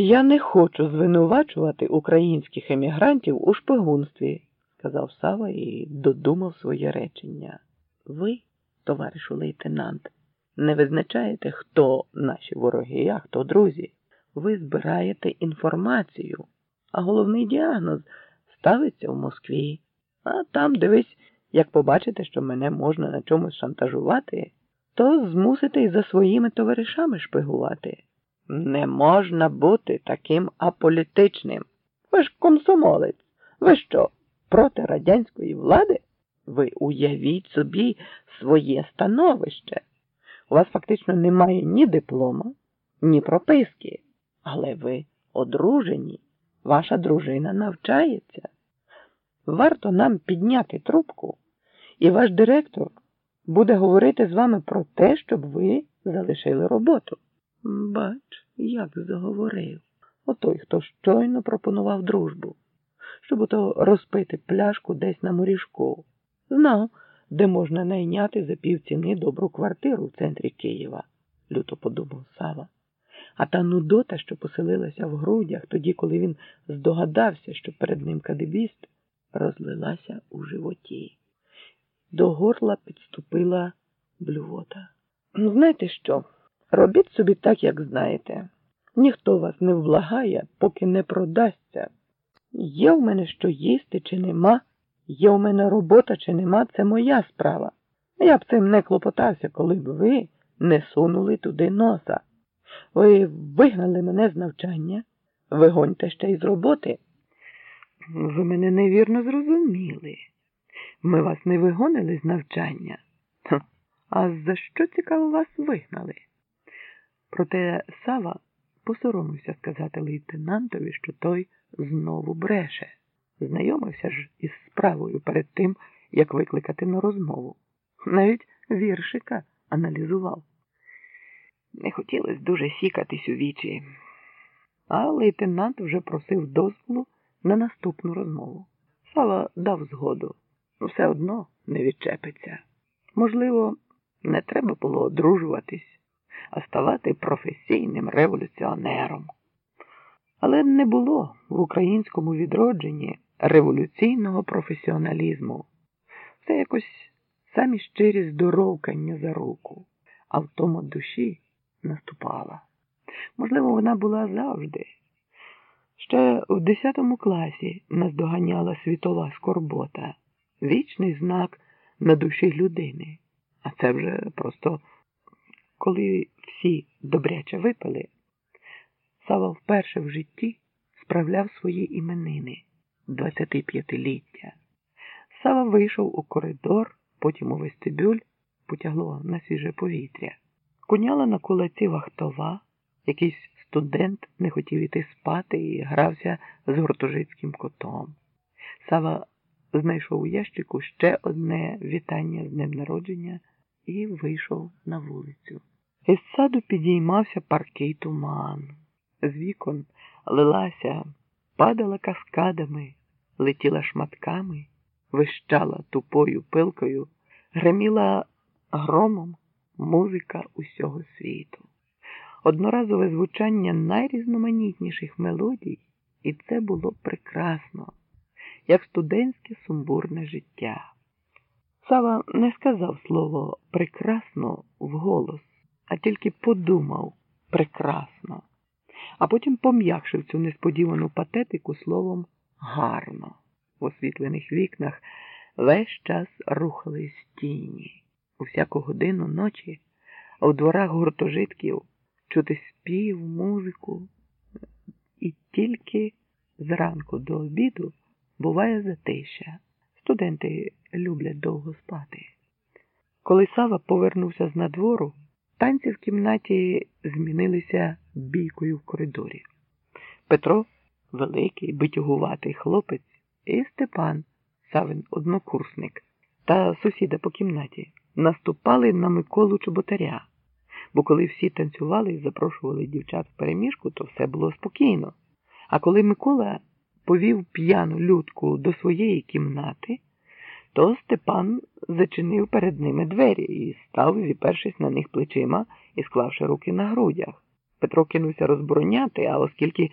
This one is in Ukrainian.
Я не хочу звинувачувати українських емігрантів у шпигунстві, сказав Сава і додумав своє речення. Ви, товаришу лейтенант, не визначаєте, хто наші вороги, а хто друзі. Ви збираєте інформацію, а головний діагноз ставиться в Москві. А там, дивись, як побачите, що мене можна на чомусь шантажувати, то змусите і за своїми товаришами шпигувати. Не можна бути таким аполітичним. Ви ж комсомолець. Ви що, проти радянської влади? Ви уявіть собі своє становище. У вас фактично немає ні диплома, ні прописки, але ви одружені, ваша дружина навчається. Варто нам підняти трубку, і ваш директор буде говорити з вами про те, щоб ви залишили роботу. Бач, як заговорив. Отой, хто щойно пропонував дружбу, щоб ото розпити пляшку десь на моріжку. Знав, де можна найняти за півціни добру квартиру в центрі Києва, люто подумав Сава. А та нудота, що поселилася в грудях тоді, коли він здогадався, що перед ним кадебіст, розлилася у животі. До горла підступила блювота. Ну, знаєте що? Робіть собі так, як знаєте. Ніхто вас не вблагає, поки не продасться. Є в мене що їсти чи нема, є в мене робота чи нема, це моя справа. Я б цим не клопотався, коли б ви не сунули туди носа. Ви вигнали мене з навчання, вигоньте ще й з роботи. Ви мене невірно зрозуміли. Ми вас не вигонили з навчання. А за що цікаво вас вигнали? Проте Сава посоромився сказати лейтенантові, що той знову бреше. Знайомився ж із справою перед тим, як викликати на розмову. Навіть віршика аналізував. Не хотілося дуже сікатись у вічі, а лейтенант вже просив дозволу на наступну розмову. Сава дав згоду, все одно не відчепиться. Можливо, не треба було одружуватись, а ставати професійним революціонером. Але не було в українському відродженні революційного професіоналізму. Це якось самі щирі здоровкання за руку, а в тому душі наступала. Можливо, вона була завжди. Ще в 10 класі наздоганяла світова скорбота, вічний знак на душі людини. А це вже просто коли всі добряче випили, Сава вперше в житті справляв свої іменини 25-ліття. Сава вийшов у коридор, потім у вестибюль, потягло на свіже повітря. Куняла на кулаці вахтова, якийсь студент не хотів іти спати і грався з гуртожитським котом. Сава знайшов у ящику ще одне вітання з днем народження і вийшов на вулицю. Із саду підіймався паркий туман. З вікон лилася, падала каскадами, летіла шматками, вищала тупою пилкою, греміла громом музика усього світу. Одноразове звучання найрізноманітніших мелодій, і це було прекрасно, як студентське сумбурне життя. Сава не сказав слово прекрасно вголос, тільки подумав прекрасно, а потім пом'якшив цю несподівану патетику словом гарно. В освітлених вікнах весь час рухались тіні. У всяку годину ночі, у дворах гуртожитків чути спів, музику, і тільки зранку до обіду буває затища. Студенти люблять довго спати. Коли Сава повернувся з надвору, танці в кімнаті змінилися бійкою в коридорі. Петро, великий, битюгуватий хлопець, і Степан, Савин однокурсник, та сусіда по кімнаті наступали на Миколу Чоботаря, бо коли всі танцювали і запрошували дівчат в переміжку, то все було спокійно. А коли Микола повів п'яну людку до своєї кімнати, то Степан зачинив перед ними двері і став, зіпершись на них плечима і склавши руки на грудях. Петро кинувся розбороняти, а оскільки